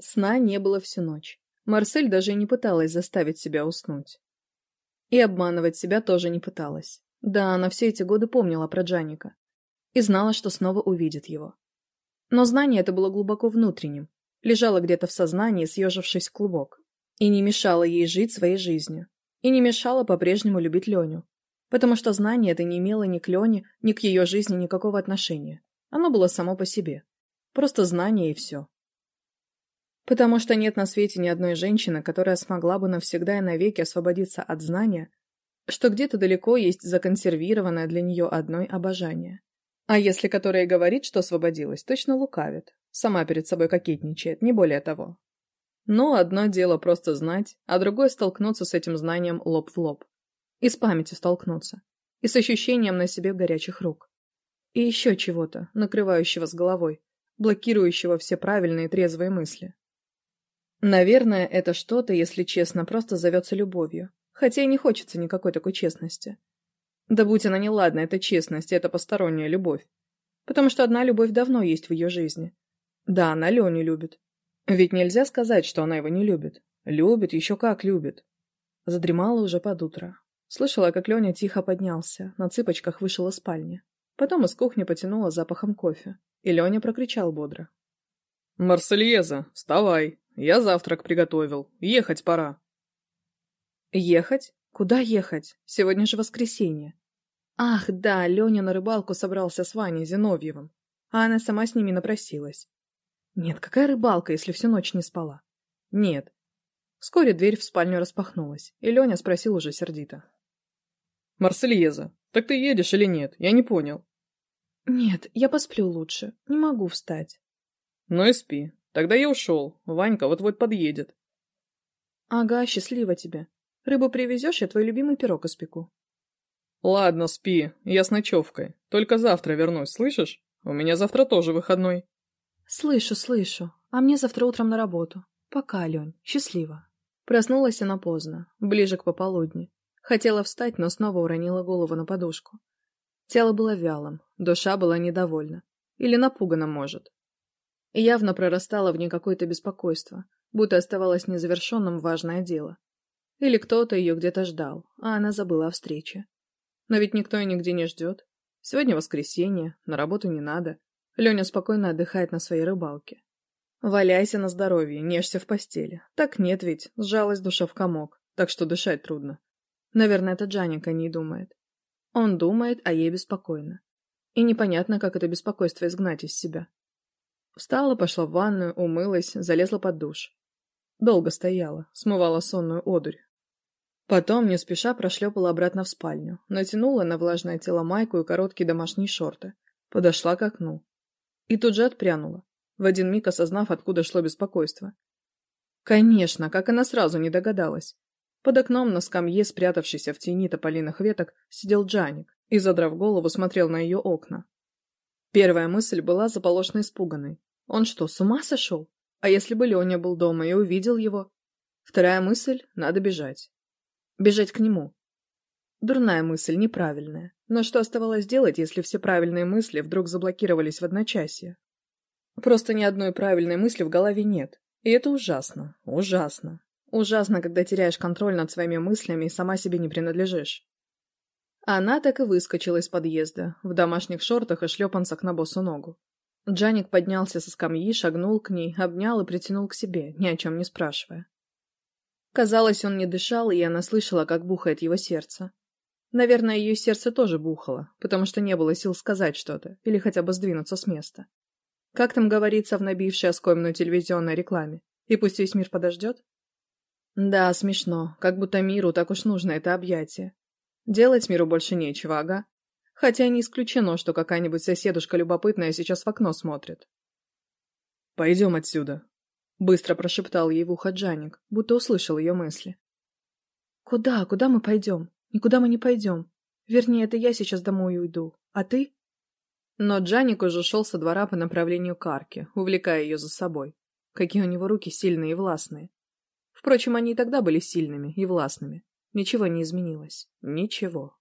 Сна не было всю ночь. Марсель даже и не пыталась заставить себя уснуть. И обманывать себя тоже не пыталась. Да, она все эти годы помнила про Джаника. И знала, что снова увидит его. Но знание это было глубоко внутренним, лежало где-то в сознании, съежившись в клубок. И не мешало ей жить своей жизнью. И не мешало по-прежнему любить Леню. Потому что знание это не имело ни к Лене, ни к потому что нет на свете ни одной женщины, которая смогла бы навсегда и навеки освободиться от знания, что где-то далеко есть законсервированное для нее одной обожание. А если которая говорит, что освободилась, точно лукавит, сама перед собой кокетничает, не более того. Но одно дело просто знать, а другое столкнуться с этим знанием лоб в лоб. И с памятью столкнуться. И с ощущением на себе горячих рук. И еще чего-то, накрывающего с головой, блокирующего все правильные трезвые мысли. Наверное, это что-то, если честно, просто зовется любовью. Хотя и не хочется никакой такой честности. Да будь она неладна, это честность, это посторонняя любовь. Потому что одна любовь давно есть в ее жизни. Да, она Леню любит. Ведь нельзя сказать, что она его не любит. Любит, еще как любит. Задремала уже под утро. Слышала, как Леня тихо поднялся, на цыпочках вышел из спальни. Потом из кухни потянула запахом кофе. И Леня прокричал бодро. «Марсельеза, вставай! Я завтрак приготовил. Ехать пора. Ехать? Куда ехать? Сегодня же воскресенье. Ах, да, Леня на рыбалку собрался с Ваней Зиновьевым. А она сама с ними напросилась. Нет, какая рыбалка, если всю ночь не спала? Нет. Вскоре дверь в спальню распахнулась, и Леня спросил уже сердито. «Марсельеза, так ты едешь или нет? Я не понял». «Нет, Тогда я ушел. Ванька вот-вот подъедет. — Ага, счастливо тебе. Рыбу привезешь, я твой любимый пирог испеку. — Ладно, спи, я с ночевкой. Только завтра вернусь, слышишь? У меня завтра тоже выходной. — Слышу, слышу. А мне завтра утром на работу. Пока, Лень, счастливо. Проснулась она поздно, ближе к пополудни. Хотела встать, но снова уронила голову на подушку. Тело было вялым, душа была недовольна. Или напугана, может. И явно прорастала в ней какое то беспокойство, будто оставалась незавершенным важное дело. Или кто-то ее где-то ждал, а она забыла о встрече. Но ведь никто и нигде не ждет. Сегодня воскресенье, на работу не надо. Леня спокойно отдыхает на своей рыбалке. Валяйся на здоровье, нежься в постели. Так нет ведь, сжалась душа в комок, так что дышать трудно. Наверное, это Джаник о ней думает. Он думает, а ей беспокойно. И непонятно, как это беспокойство изгнать из себя. Встала, пошла в ванную, умылась, залезла под душ. Долго стояла, смывала сонную одурь. Потом не спеша прошлепала обратно в спальню, натянула на влажное тело майку и короткие домашние шорты, подошла к окну. И тут же отпрянула, в один миг осознав, откуда шло беспокойство. Конечно, как она сразу не догадалась. Под окном на скамье, спрятавшейся в тени тополиных веток, сидел Джаник и, задрав голову, смотрел на ее окна. Первая мысль была заполошно испуганной. Он что, с ума сошел? А если бы Леня был дома и увидел его? Вторая мысль — надо бежать. Бежать к нему. Дурная мысль, неправильная. Но что оставалось делать, если все правильные мысли вдруг заблокировались в одночасье? Просто ни одной правильной мысли в голове нет. И это ужасно. Ужасно. Ужасно, когда теряешь контроль над своими мыслями и сама себе не принадлежишь. Она так и выскочила из подъезда, в домашних шортах и шлепанцах на босу ногу. Джаник поднялся со скамьи, шагнул к ней, обнял и притянул к себе, ни о чем не спрашивая. Казалось, он не дышал, и она слышала, как бухает его сердце. Наверное, ее сердце тоже бухало, потому что не было сил сказать что-то или хотя бы сдвинуться с места. Как там говорится в набившей оскомину телевизионной рекламе? И пусть весь Делать миру больше нечего, ага. Хотя не исключено, что какая-нибудь соседушка любопытная сейчас в окно смотрит. «Пойдем отсюда», — быстро прошептал ей в ухо Джаник, будто услышал ее мысли. «Куда, куда мы пойдем? Никуда мы не пойдем. Вернее, это я сейчас домой уйду. А ты?» Но Джаник уже шел со двора по направлению к арке, увлекая ее за собой. Какие у него руки сильные и властные. Впрочем, они и тогда были сильными и властными. Ничего не изменилось. Ничего.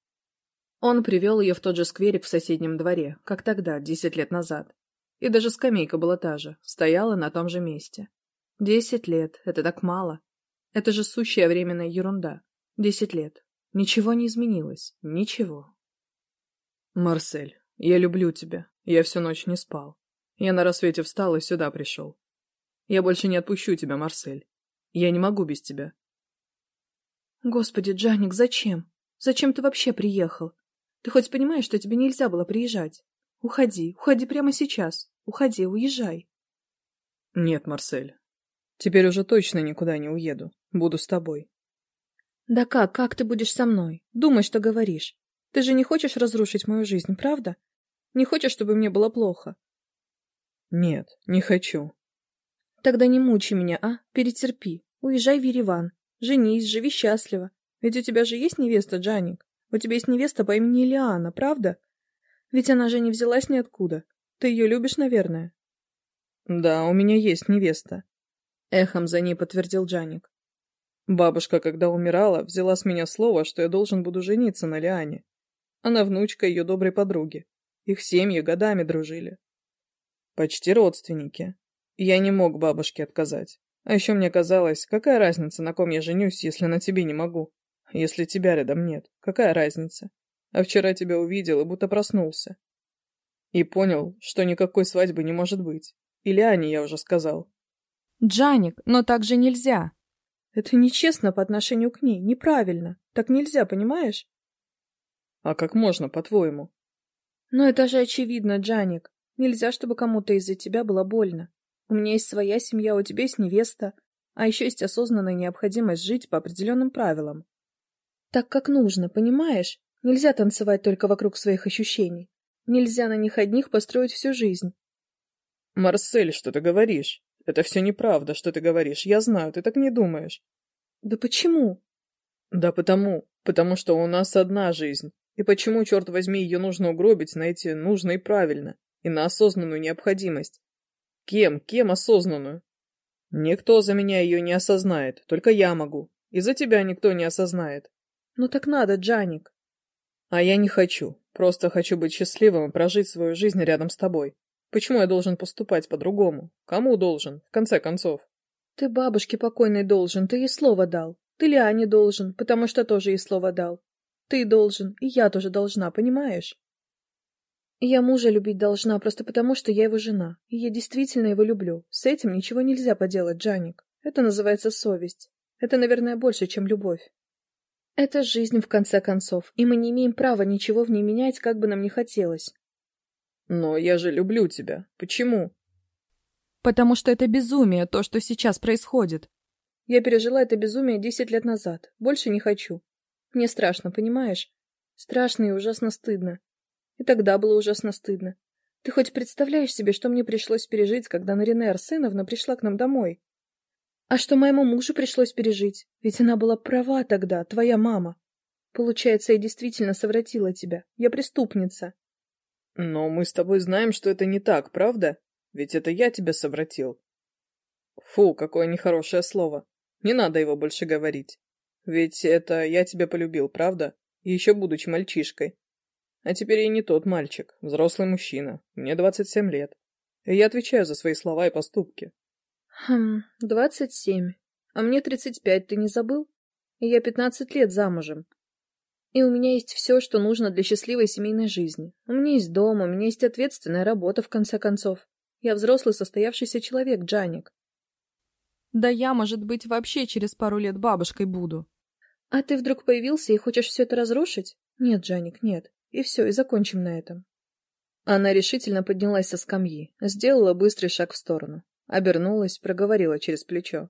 Он привел ее в тот же скверик в соседнем дворе, как тогда, десять лет назад. И даже скамейка была та же, стояла на том же месте. Десять лет — это так мало. Это же сущая временная ерунда. Десять лет. Ничего не изменилось. Ничего. «Марсель, я люблю тебя. Я всю ночь не спал. Я на рассвете встал и сюда пришел. Я больше не отпущу тебя, Марсель. Я не могу без тебя. Господи, Джаник, зачем? Зачем ты вообще приехал? Ты хоть понимаешь, что тебе нельзя было приезжать? Уходи, уходи прямо сейчас. Уходи, уезжай. Нет, Марсель. Теперь уже точно никуда не уеду. Буду с тобой. Да как, как ты будешь со мной? Думай, что говоришь. Ты же не хочешь разрушить мою жизнь, правда? Не хочешь, чтобы мне было плохо? Нет, не хочу. Тогда не мучай меня, а? Перетерпи. Уезжай в Ереван. Женись, живи счастливо. Ведь у тебя же есть невеста, Джаник. У тебя есть невеста по имени Лиана, правда? Ведь она же не взялась ниоткуда. Ты ее любишь, наверное. Да, у меня есть невеста. Эхом за ней подтвердил Джаник. Бабушка, когда умирала, взяла с меня слово, что я должен буду жениться на Лиане. Она внучка ее доброй подруги. Их семьи годами дружили. Почти родственники. Я не мог бабушке отказать. А еще мне казалось, какая разница, на ком я женюсь, если на тебе не могу? Если тебя рядом нет, какая разница? А вчера тебя увидел и будто проснулся. И понял, что никакой свадьбы не может быть. Или Ане я уже сказал. Джаник, но так же нельзя. Это нечестно по отношению к ней, неправильно. Так нельзя, понимаешь? А как можно, по-твоему? Но это же очевидно, Джаник. Нельзя, чтобы кому-то из-за тебя было У меня есть своя семья, у тебя есть невеста, а еще есть осознанная необходимость жить по определенным правилам. Так как нужно, понимаешь? Нельзя танцевать только вокруг своих ощущений. Нельзя на них одних построить всю жизнь. «Марсель, что ты говоришь? Это все неправда, что ты говоришь. Я знаю, ты так не думаешь». «Да почему?» «Да потому. Потому что у нас одна жизнь. И почему, черт возьми, ее нужно угробить, найти нужно и правильно, и на осознанную необходимость? Кем, кем осознанную? Никто за меня ее не осознает, только я могу. И за тебя никто не осознает. Ну так надо, Джаник. А я не хочу. Просто хочу быть счастливым и прожить свою жизнь рядом с тобой. Почему я должен поступать по-другому? Кому должен, в конце концов? Ты бабушке покойной должен, ты ей слово дал. Ты Лиане должен, потому что тоже ей слово дал. Ты должен, и я тоже должна, понимаешь? Я мужа любить должна просто потому, что я его жена, и я действительно его люблю. С этим ничего нельзя поделать, Джаник. Это называется совесть. Это, наверное, больше, чем любовь. Это жизнь, в конце концов, и мы не имеем права ничего в ней менять, как бы нам ни хотелось. Но я же люблю тебя. Почему? Потому что это безумие, то, что сейчас происходит. Я пережила это И Тогда было ужасно стыдно. Ты хоть представляешь себе, что мне пришлось пережить, когда Нарина Арсеновна пришла к нам домой? А что моему мужу пришлось пережить? Ведь она была права тогда, твоя мама. Получается, я действительно совратила тебя. Я преступница. Но мы с тобой знаем, что это не так, правда? Ведь это я тебя совратил. Фу, какое нехорошее слово. Не надо его больше говорить. Ведь это я тебя полюбил, правда? Еще будучи мальчишкой. А Теперь я не тот мальчик, взрослый мужчина. Мне 27 лет. И я отвечаю за свои слова и поступки. Хм, 27. А мне 35, ты не забыл? И Я 15 лет замужем. И у меня есть все, что нужно для счастливой семейной жизни. У меня есть дом, у меня есть ответственная работа, в конце концов. Я взрослый состоявшийся человек, Джаник. Да я, может быть, вообще через пару лет бабушкой буду. А ты вдруг появился и хочешь все это разрушить? Нет, Джаник, нет и все, и закончим на этом». Она решительно поднялась со скамьи, сделала быстрый шаг в сторону. Обернулась, проговорила через плечо.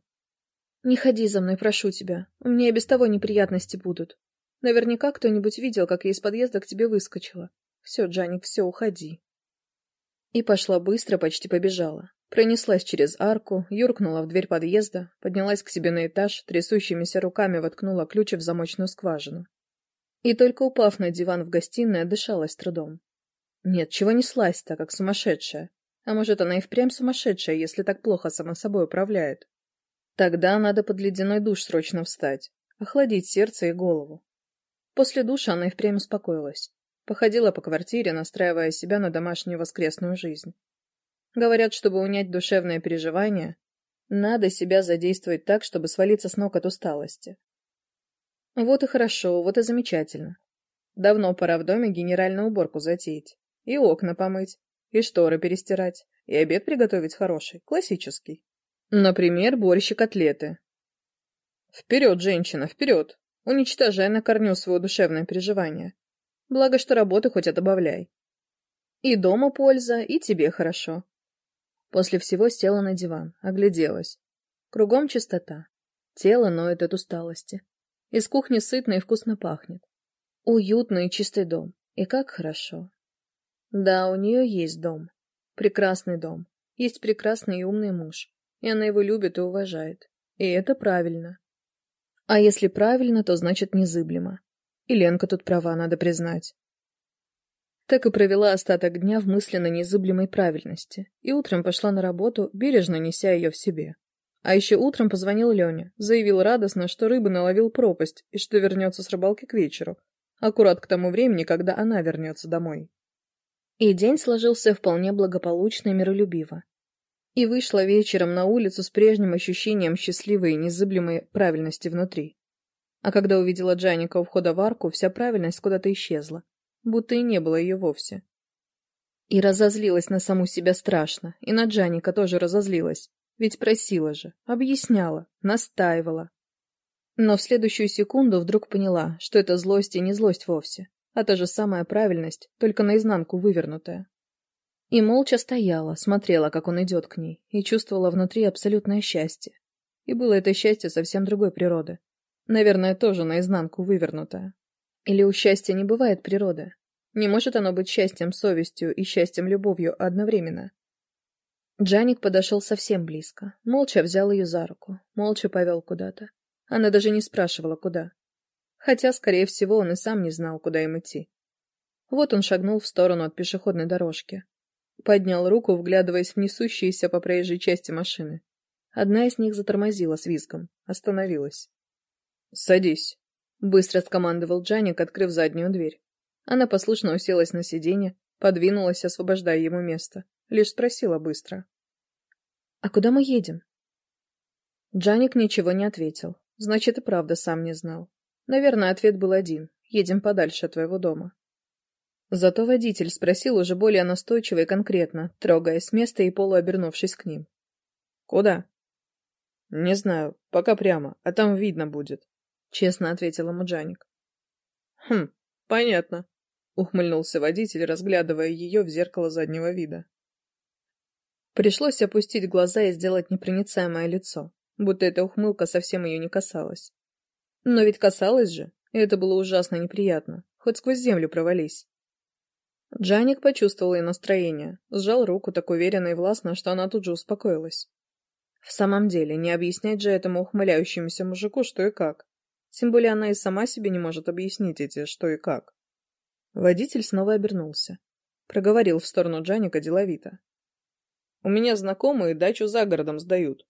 «Не ходи за мной, прошу тебя. У меня и без того неприятности будут. Наверняка кто-нибудь видел, как я из подъезда к тебе выскочила. Все, Джаник, все, уходи». И пошла быстро, почти побежала. Пронеслась через арку, юркнула в дверь подъезда, поднялась к себе на этаж, трясущимися руками воткнула ключи в замочную скважину. И только упав на диван в гостиной, дышалась трудом. Нет, чего неслась-то, как сумасшедшая. А может, она и впрямь сумасшедшая, если так плохо сама собой управляет. Тогда надо под ледяной душ срочно встать, охладить сердце и голову. После душа она и впрямь успокоилась. Походила по квартире, настраивая себя на домашнюю воскресную жизнь. Говорят, чтобы унять душевное переживание, Надо себя задействовать так, чтобы свалиться с ног от усталости. Вот и хорошо, вот и замечательно. Давно пора в доме генеральную уборку затеять. И окна помыть, и шторы перестирать, и обед приготовить хороший, классический. Например, борщ и котлеты. Вперед, женщина, вперед! Уничтожай на корню свое душевное переживание. Благо, что работы хоть отобавляй. И дома польза, и тебе хорошо. После всего села на диван, огляделась. Кругом чистота. Тело ноет от усталости. Из кухни сытно и вкусно пахнет. Уютный и чистый дом. И как хорошо. Да, у нее есть дом. Прекрасный дом. Есть прекрасный и умный муж. И она его любит и уважает. И это правильно. А если правильно, то значит незыблемо. И Ленка тут права, надо признать. Так и провела остаток дня в мысленно незыблемой правильности. И утром пошла на работу, бережно неся ее в себе. А еще утром позвонил Леня, заявил радостно, что рыбы наловил пропасть и что вернется с рыбалки к вечеру, аккурат к тому времени, когда она вернется домой. И день сложился вполне благополучно и миролюбиво. И вышла вечером на улицу с прежним ощущением счастливой и незыблемой правильности внутри. А когда увидела Джаника у входа в арку, вся правильность куда-то исчезла, будто и не было ее вовсе. И разозлилась на саму себя страшно, ведь просила же, объясняла, настаивала. Но в следующую секунду вдруг поняла, что это злость и не злость вовсе, а та же самая правильность, только наизнанку вывернутая. И молча стояла, смотрела, как он идет к ней, и чувствовала внутри абсолютное счастье. И было это счастье совсем другой природы. Наверное, тоже наизнанку вывернутое. Или у счастья не бывает природы? Не может оно быть счастьем совестью и счастьем любовью одновременно? Джаник подошел совсем близко, молча взял ее за руку, молча повел куда-то. Она даже не спрашивала, куда. Хотя, скорее всего, он и сам не знал, куда им идти. Вот он шагнул в сторону от пешеходной дорожки. Поднял руку, вглядываясь в несущиеся по проезжей части машины. Одна из них затормозила с визгом, остановилась. «Садись», — быстро скомандовал Джаник, открыв заднюю дверь. Она послушно уселась на сиденье, подвинулась, освобождая ему место. Лишь спросила быстро. «А куда мы едем?» Джаник ничего не ответил. Значит, и правда сам не знал. Наверное, ответ был один. Едем подальше от твоего дома. Зато водитель спросил уже более настойчиво и конкретно, трогая с места и полуобернувшись к ним. «Куда?» «Не знаю. Пока прямо, а там видно будет», — честно ответил ему Джаник. «Хм, понятно», — ухмыльнулся водитель, разглядывая ее в зеркало заднего вида. Пришлось опустить глаза и сделать непроницаемое лицо, будто эта ухмылка совсем ее не касалась. Но ведь касалась же, и это было ужасно неприятно, хоть сквозь землю провались. Джаник почувствовал ее настроение, сжал руку так уверенно и властно, что она тут же успокоилась. В самом деле, не объяснять же этому ухмыляющемуся мужику, что и как. Тем более она и сама себе не может объяснить эти «что и как». Водитель снова обернулся. Проговорил в сторону Джаника деловито. У меня знакомые дачу за городом сдают.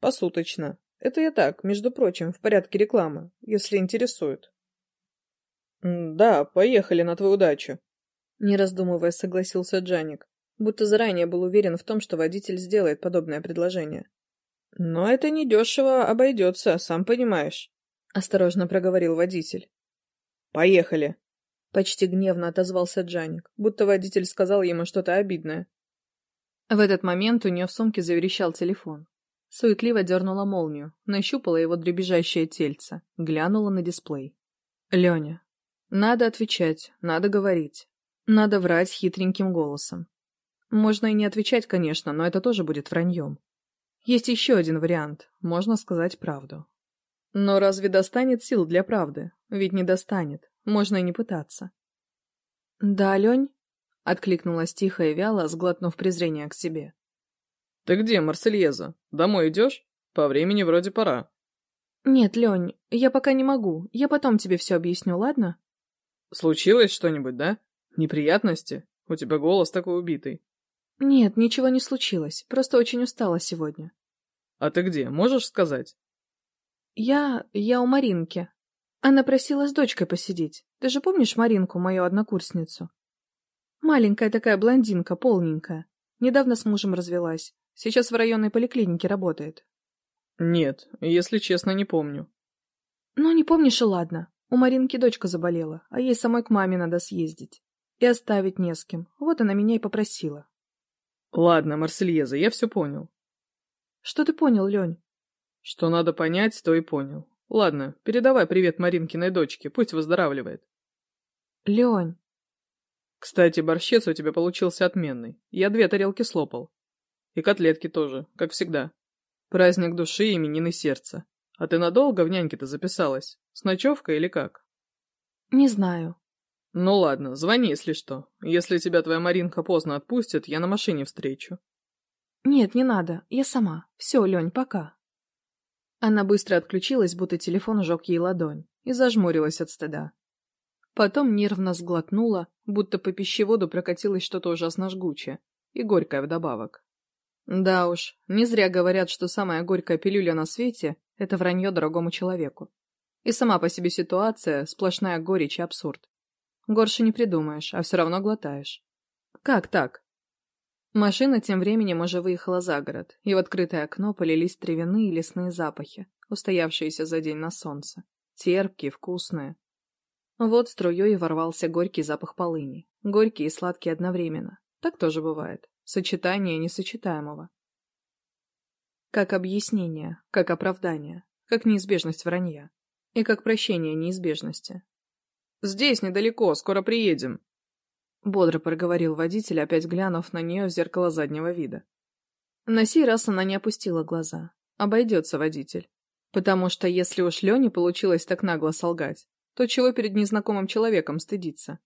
Посуточно. Это я так, между прочим, в порядке рекламы, если интересует. Да, поехали на твою дачу. Не раздумывая, согласился Джаник, будто заранее был уверен в том, что водитель сделает подобное предложение. Но это недешево обойдется, сам понимаешь. Осторожно проговорил водитель. Поехали. Почти гневно отозвался Джаник, будто водитель сказал ему что-то обидное. В этот момент у нее в сумке заверещал телефон. Суетливо дернула молнию, нащупала его дребезжащее тельце, глянула на дисплей. Леня. Надо отвечать, надо говорить. Надо врать хитреньким голосом. Можно и не отвечать, конечно, но это тоже будет враньем. Есть еще один вариант, можно сказать правду. Но разве достанет сил для правды? Ведь не достанет, можно и не пытаться. «Да, Лень?» — Откликнулась тихо и вяло, сглотнув презрение к себе. «Ты где, Марсельеза? Домой идешь? По времени вроде пора». «Нет, Лень, я пока не могу. Я потом тебе все объясню, ладно?» «Случилось что-нибудь, да? Неприятности? У тебя голос такой убитый». «Нет, ничего не случилось. Просто очень устала сегодня». «А ты где? Можешь сказать?» «Я... я у Маринки. Она просила с дочкой посидеть. Ты же помнишь Маринку, мою однокурсницу?» Маленькая такая блондинка, полненькая. Недавно с мужем развелась. Сейчас в районной поликлинике работает. Нет, если честно, не помню. Ну, не помнишь и ладно. У Маринки дочка заболела, а ей самой к маме надо съездить. И оставить не с кем. Вот она меня и попросила. Ладно, Марсельеза, я все понял. Что ты понял, Лень? Что надо понять, то и понял. Ладно, передавай привет Маринкиной дочке, пусть выздоравливает. Лень, кстати, борщец у тебя получился отменный. Я две тарелки слопал. И котлетки тоже, как всегда. Праздник души и именины сердца. А ты надолго в няньке-то записалась? С ночевкой или как? Не знаю. Ну ладно, звони, если что. Если тебя твоя Маринка поздно отпустит, я на машине встречу. Нет, не надо. Я сама. Все, Лень, пока. Она быстро отключилась, будто телефон жег ей ладонь, и зажмурилась от стыда. Потом нервно сглотнула, будто по пищеводу прокатилось что-то ужасно жгучее, и горькое вдобавок. Да уж, не зря говорят, что самая горькая пилюля на свете — это вранье дорогому человеку. И сама по себе ситуация — сплошная горечь и абсурд. Горше не придумаешь, а все равно глотаешь. Как так? Машина тем временем уже выехала за город, и в открытое окно полились травяные и лесные запахи, устоявшиеся за день на солнце. Терпкие, вкусные. Вот струей ворвался горький запах полыни. Горький и сладкий одновременно. Так тоже бывает. Сочетание несочетаемого. Как объяснение, как оправдание, как неизбежность вранья. И как прощение неизбежности. «Здесь недалеко, скоро приедем», — бодро проговорил водитель, опять глянув на нее в зеркало заднего вида. На сей раз она не опустила глаза. Обойдется водитель. Потому что если уж Лене получилось так нагло солгать, то чего перед незнакомым человеком стыдиться?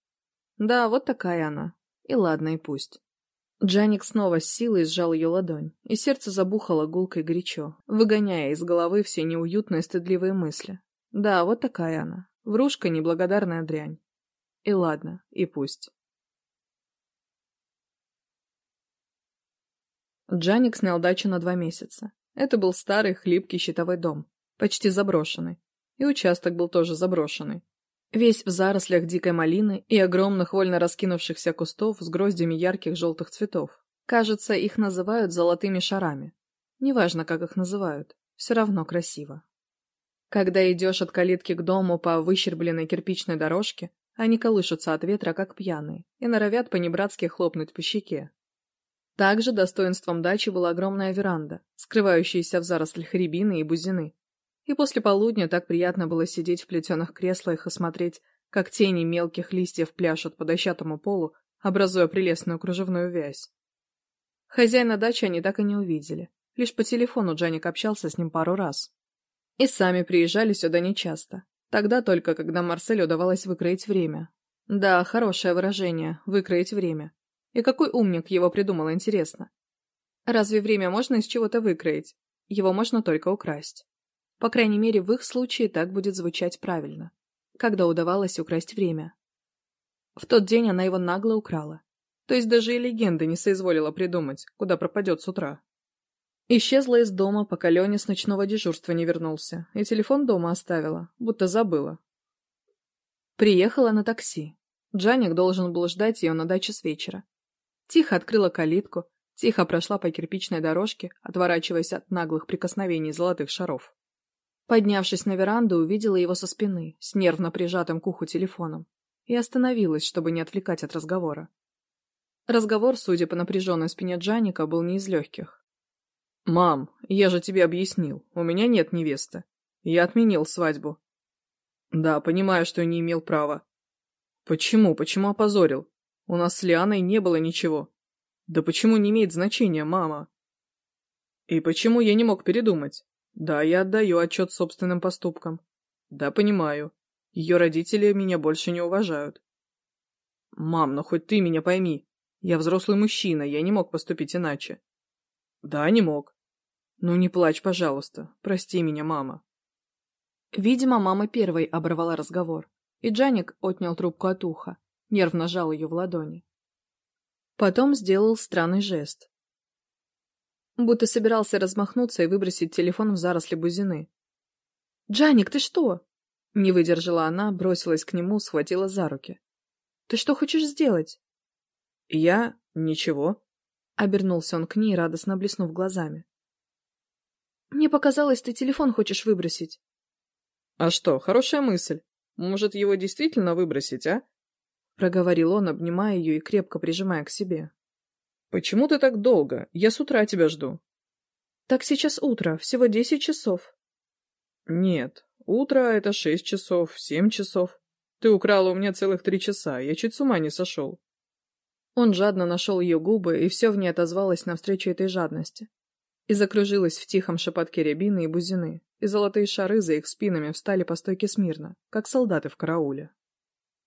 Да, вот такая она. И ладно, и пусть. Джаник снова с силой сжал ее ладонь, и сердце забухало гулкой горячо, выгоняя из головы все неуютные стыдливые мысли. Да, вот такая она. Врушка неблагодарная дрянь. И ладно, и пусть. Джаник снял дачу на два месяца. Это был старый хлипкий щитовой дом, почти заброшенный. И участок был тоже заброшенный. Весь в зарослях дикой малины и огромных вольно раскинувшихся кустов с гроздями ярких желтых цветов. Кажется, их называют золотыми шарами. Неважно, как их называют, все равно красиво. Когда идешь от калитки к дому по выщербленной кирпичной дорожке, они колышутся от ветра, как пьяные, и норовят понебратски хлопнуть по щеке. Также достоинством дачи была огромная веранда, скрывающаяся в зарослях рябины и бузины, и после полудня так приятно было сидеть в плетеных креслах и смотреть, как тени мелких листьев пляшут по дощатому полу, образуя прелестную кружевную вязь. Хозяина дачи они так и не увидели. Лишь по телефону Джаник общался с ним пару раз. И сами приезжали сюда нечасто. Тогда только, когда Марселю удавалось выкроить время. Да, хорошее выражение — выкроить время. И какой умник его придумал, интересно. Разве время можно из чего-то выкроить? Его можно только украсть. По крайней мере, в их случае так будет звучать правильно. Когда удавалось украсть время. В тот день она его нагло украла. То есть даже и легенды не соизволила придумать, куда пропадет с утра. Исчезла из дома, пока Леня с ночного дежурства не вернулся, и телефон дома оставила, будто забыла. Приехала на такси. Джаник должен был ждать ее на даче с вечера. Тихо открыла калитку, тихо прошла по кирпичной дорожке, отворачиваясь от Поднявшись на веранду, увидела его со спины, с нервно прижатым к уху телефоном, и остановилась, чтобы не отвлекать от разговора. Разговор, судя по напряженной спине Джаника, был не из легких. «Мам, я же тебе объяснил, у меня нет невесты. Я отменил свадьбу». «Да, понимаю, что не имел права». «Почему? Почему опозорил? У нас с Лианой не было ничего». «Да почему не имеет значения, мама?» «И почему я не мог передумать?» Да, я отдаю отчет собственным поступкам. Да, понимаю. Ее родители меня больше не уважают. Мам, ну хоть ты меня пойми. Я взрослый мужчина, я не мог поступить иначе. Да, не мог. Ну не плачь, пожалуйста. Прости меня, мама. Видимо, мама первой оборвала разговор, и Джаник отнял трубку от уха, нервно жал ее в ладони. Потом сделал странный жест, будто собирался размахнуться и выбросить телефон в заросли бузины. «Джаник, ты что?» Не выдержала она, бросилась к нему, схватила за руки. «Ты что хочешь сделать?» «Я? Ничего». Обернулся он к ней, радостно блеснув глазами. «Мне показалось, ты телефон хочешь выбросить». «А что, хорошая мысль. Может, его действительно выбросить, а?» Проговорил он, Почему ты так долго? Я с утра тебя жду. Так сейчас утро, всего десять часов. Нет, утро — это шесть часов, семь часов. Ты украла у меня целых три часа, я чуть с ума не сошел. Он жадно нашел ее губы, и все в ней отозвалось навстречу этой жадности. И закружилась в тихом шепотке рябины и бузины, и золотые шары за их спинами встали по стойке смирно, как солдаты в карауле.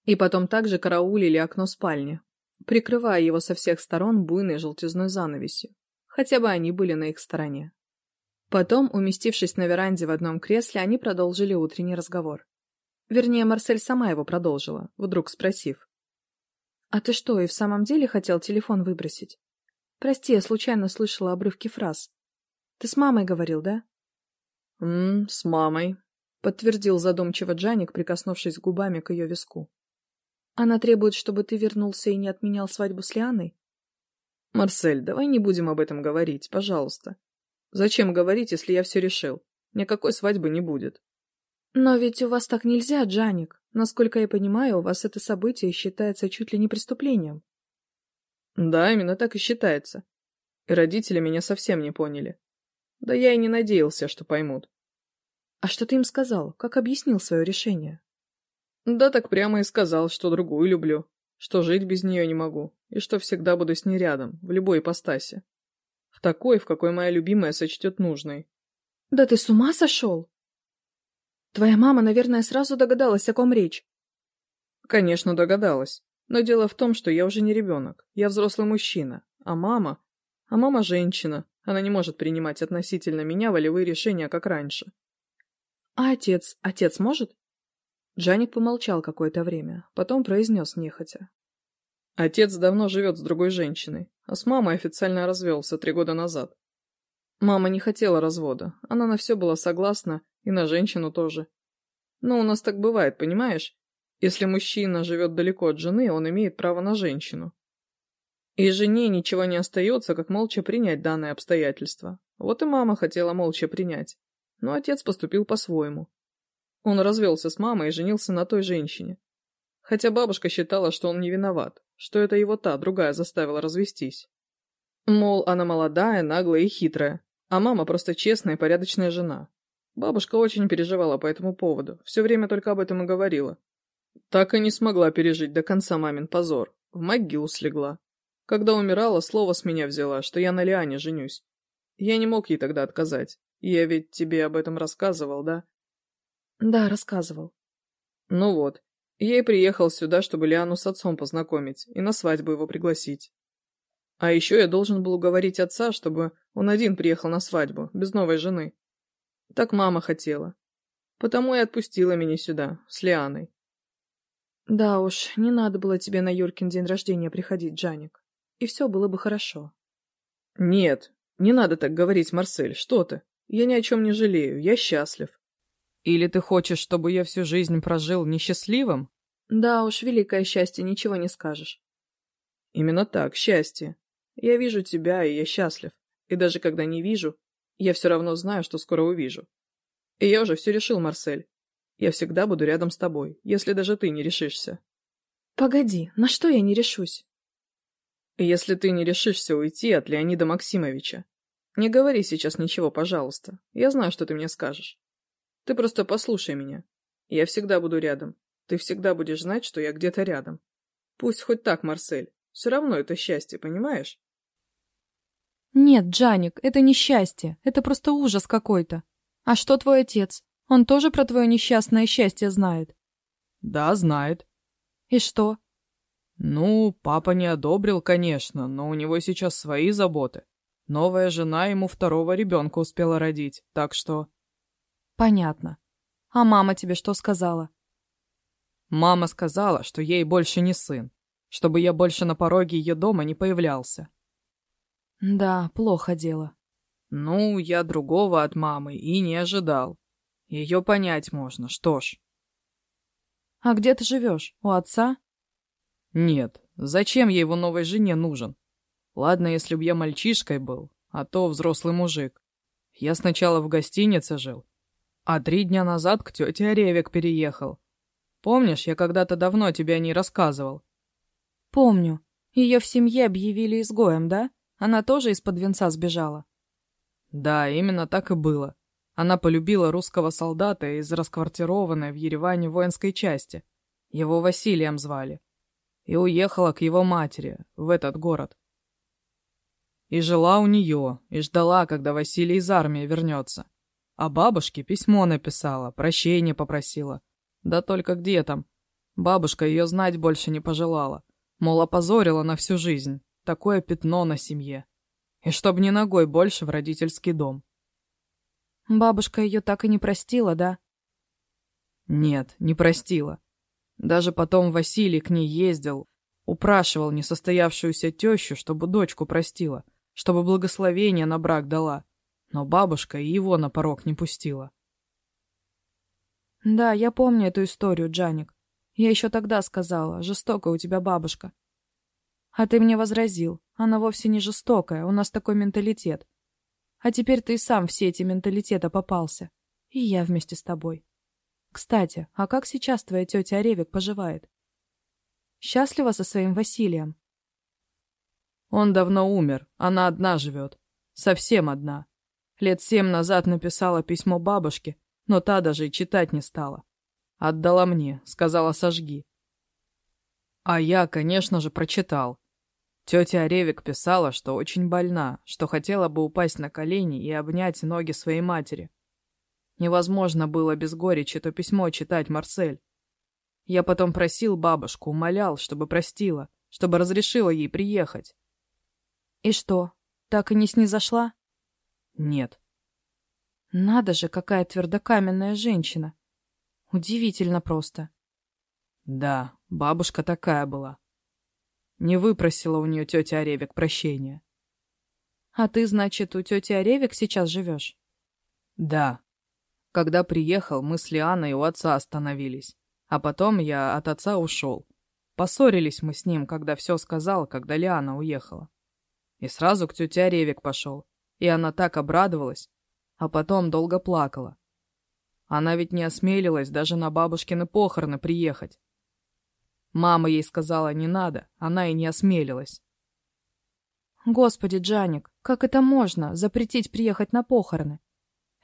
И потом также караулили окно спальни, прикрывая его со всех сторон буйной желтизной занавесью. Хотя бы они были на их стороне. Потом, уместившись на веранде в одном кресле, они продолжили утренний разговор. Вернее, Марсель сама его продолжила, вдруг спросив. «А ты что, и в самом деле хотел телефон выбросить? Прости, я случайно слышала обрывки фраз. Ты с мамой говорил, да?» «М -м, с мамой», — подтвердил задумчиво Джаник, прикоснувшись губами к ее виску. Она требует, чтобы ты вернулся и не отменял свадьбу с Лианой? Марсель, давай не будем об этом говорить, пожалуйста. Зачем говорить, если я все решил? Никакой свадьбы не будет. Но ведь у вас так нельзя, Джаник. Насколько я понимаю, у вас это событие считается чуть ли не преступлением. Да, именно так и считается. И родители меня совсем не поняли. Да я и не надеялся, что поймут. А что ты им сказал? Как объяснил свое решение? Да так прямо и сказал, что другую люблю, что жить без нее не могу, и что всегда буду с ней рядом, в любой ипостаси. В такой, в какой моя любимая сочтет нужной. Да ты с ума сошел? Твоя мама, наверное, сразу догадалась, о ком речь. Конечно, догадалась. Но дело в том, что я уже не ребенок, я взрослый мужчина, а мама... А мама женщина, она не может принимать относительно меня волевые решения, как раньше. А отец? Отец может? Джаник помолчал какое-то время, потом произнес нехотя. Отец давно живет с другой женщиной, а с мамой официально развелся три года назад. Мама не хотела развода, она на все была согласна, и на женщину тоже. Но у нас так бывает, понимаешь? Если мужчина живет далеко от жены, он имеет право на женщину. И жене ничего не остается, как молча принять данное обстоятельство. Вот и мама хотела молча принять. Но отец поступил по-своему. Он развелся с мамой и женился на той женщине. Хотя бабушка считала, что он не виноват, что это его та, другая, заставила развестись. Мол, она молодая, наглая и хитрая, а мама просто честная и порядочная жена. Бабушка очень переживала по этому поводу, все время только об этом и говорила. Так и не смогла пережить до конца мамин позор, в могилу слегла. Когда умирала, слово с меня взяла, что я на Лиане женюсь. Я не мог ей тогда отказать. Я ведь тебе об этом рассказывал, да? Да, рассказывал. Ну вот. Я и приехал сюда, чтобы Лиану с отцом познакомить и на свадьбу его пригласить. А еще я должен был уговорить отца, чтобы он один приехал на свадьбу, без новой жены. Так мама хотела. Потому и отпустила меня сюда, с Лианой. Да уж, не надо было тебе на Юркин день рождения приходить, Джаник. И все было Или ты хочешь, чтобы я всю жизнь прожил несчастливым? Да уж, великое счастье, ничего не скажешь. Именно так, счастье. Я вижу тебя, и я счастлив. И даже когда не вижу, я все равно знаю, что скоро увижу. И я уже все решил, Марсель. Я всегда буду рядом с тобой, если даже ты не решишься. Погоди, на что я не решусь? Если ты не решишься уйти от Леонида Максимовича. Не говори сейчас ничего, пожалуйста. Я знаю, что ты мне скажешь. Ты просто послушай меня. Я всегда буду рядом. Ты всегда будешь знать, что я где-то рядом. Пусть хоть так, Марсель. Все равно это счастье, понимаешь? Нет, Джаник, это не счастье. Это просто ужас какой-то. А что твой отец? Он тоже про твое несчастное счастье знает? Да, знает. И что? Ну, папа не одобрил, конечно, но у него сейчас свои заботы. Новая жена ему второго ребенка успела родить, так что... «Понятно. А мама тебе что сказала?» «Мама сказала, что ей больше не сын, чтобы я больше на пороге ее дома не появлялся. Да, плохо дело. Ну, я другого от мамы и не ожидал. Ее понять можно, что ж. А где ты живешь? У отца? Нет, зачем я его новой жене нужен? Ладно, если б я мальчишкой был, а то взрослый мужик. Я сначала в гостинице жил, А три дня назад к тете Оревик переехал. Помнишь, я когда-то давно тебе о ней рассказывал? Помню. Ее в семье объявили изгоем, да? Она тоже из-под венца сбежала? Да, именно так и было. Она полюбила русского солдата из расквартированной в Ереване воинской части. Его Василием звали. И уехала к его матери, в этот город. И жила у нее, и ждала, когда Василий из армии вернется. А бабушке письмо написала, прощения попросила. Да только где там? Бабушка ее знать больше не пожелала. Мол, опозорила на всю жизнь. Такое пятно на семье. И чтоб ни ногой больше в родительский дом. Бабушка ее так и не простила, да? Нет, не простила. Даже потом Василий к ней ездил, упрашивал несостоявшуюся тещу, чтобы дочку простила, чтобы благословение на брак дала. но бабушка и его на порог не пустила. «Да, я помню эту историю, Джаник. Я еще тогда сказала, жестокая у тебя бабушка. А ты мне возразил, она вовсе не жестокая, у нас такой менталитет. А теперь ты и сам все эти менталитета попался. И я вместе с тобой. Кстати, а как сейчас твоя тетя Оревик поживает? Счастлива со своим Василием?» «Он давно умер, она одна живет. Совсем одна. Лет семь назад написала письмо бабушке, но та даже и читать не стала. Отдала мне, сказала «сожги». А я, конечно же, прочитал. Тетя Оревик писала, что очень больна, что хотела бы упасть на колени и обнять ноги своей матери. Невозможно было без горечи то письмо читать, Марсель. Я потом просил бабушку, умолял, чтобы простила, чтобы разрешила ей приехать. И что, так и не снизошла? «Нет». «Надо же, какая твердокаменная женщина! Удивительно просто!» «Да, бабушка такая была. Не выпросила у нее тетя Оревик прощения». «А ты, значит, у тети Оревик сейчас живешь?» «Да. Когда приехал, мы с Лианой у отца остановились, а потом я от отца ушел. Поссорились мы с ним, когда все сказал, когда Лиана уехала. И сразу к тете Оревик пошел и она так обрадовалась, а потом долго плакала. Она ведь не осмелилась даже на бабушкины похороны приехать. Мама ей сказала «не надо», она и не осмелилась. «Господи, Джаник, как это можно, запретить приехать на похороны?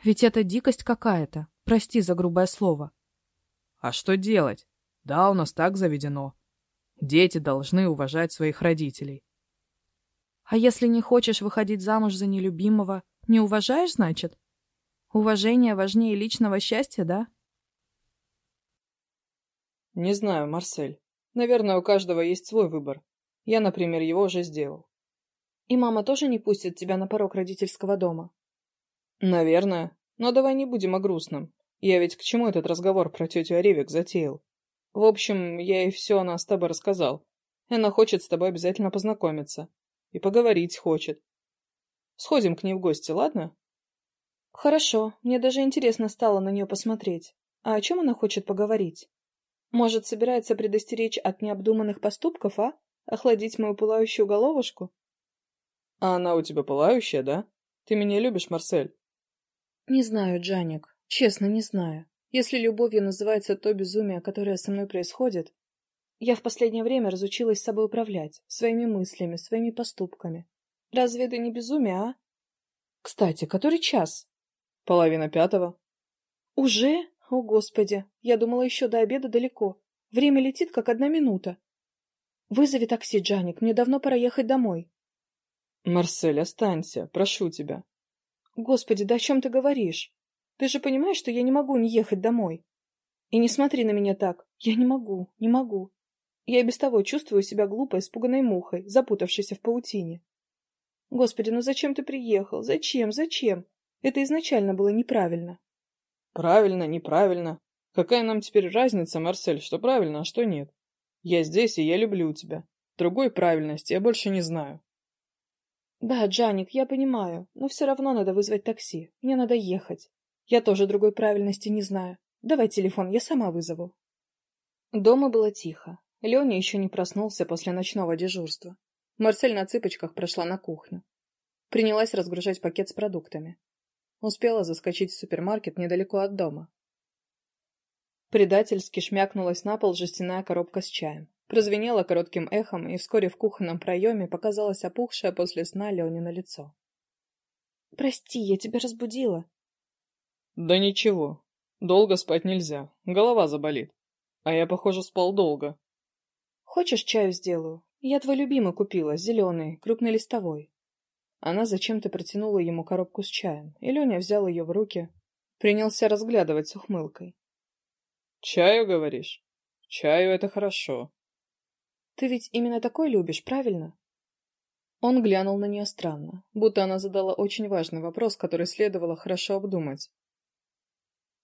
Ведь это дикость какая-то, прости за грубое слово». «А что делать? Да, у нас так заведено. Дети должны уважать своих родителей. А если не хочешь выходить замуж за нелюбимого, не уважаешь, значит? Уважение важнее личного счастья, да? Не знаю, Марсель. Наверное, у каждого есть свой выбор. Я, например, его уже сделал. И мама тоже не пустит тебя на порог родительского дома? Наверное. Но давай не будем о грустном. Я ведь к чему этот разговор про тетю Оревик затеял? В общем, я ей все она с тобой рассказал. Она хочет с тобой обязательно познакомиться и поговорить хочет. Сходим к ней в гости, ладно? Хорошо, мне даже интересно стало на нее посмотреть. А о чем она хочет поговорить? Может, собирается предостеречь от необдуманных поступков, а? Охладить мою пылающую головушку? А она у тебя пылающая, да? Ты меня любишь, Марсель? Не знаю, Джаник. Честно, не знаю. Если любовью называется то безумие, которое со мной происходит, я в последнее время разучилась собой управлять, своими мыслями, своими поступками. Разве это не безумие, а? Кстати, который час? Половина пятого. Уже? О, Господи! Я думала, еще до обеда далеко. Время летит, как одна минута. Вызови такси, Джаник, мне давно пора ехать домой. Марсель, останься, прошу тебя. Господи, да о чем ты говоришь? Ты же понимаешь, что я не могу не ехать домой. И не смотри на меня так. Я не могу, не могу. Я и без того чувствую себя глупой, испуганной мухой, запутавшейся в паутине. Господи, ну зачем ты приехал? Зачем? Зачем? Это изначально было неправильно. Правильно, неправильно. Какая нам теперь разница, Марсель, что правильно, а что нет? Я здесь, и я люблю тебя. Другой правильности я больше не знаю. Да, Джаник, я понимаю, но все равно надо вызвать такси. Мне надо ехать. Я тоже другой правильности не знаю. Давай телефон, я сама вызову. Дома было тихо. Леня еще не проснулся после ночного дежурства. Марсель на цыпочках прошла на кухню. Принялась разгружать пакет с продуктами. Успела заскочить в супермаркет недалеко от дома. Предательски шмякнулась на пол жестяная коробка с чаем. Прозвенела коротким эхом, и вскоре в кухонном проеме показалось опухшее после сна Леони на лицо. «Прости, я тебя разбудила». «Да ничего. Долго спать нельзя. Голова заболит. А я, похоже, спал долго», Хочешь чаю сделаю? Я твой любимый купила, зеленый, крупнолистовой». Она зачем-то протянула ему коробку с чаем, и Леня взял ее в руки, принялся разглядывать с ухмылкой. «Чаю, говоришь? Чаю — это хорошо». «Ты ведь именно такой любишь, правильно?» Он глянул на нее странно, будто она задала очень важный вопрос, который следовало хорошо обдумать.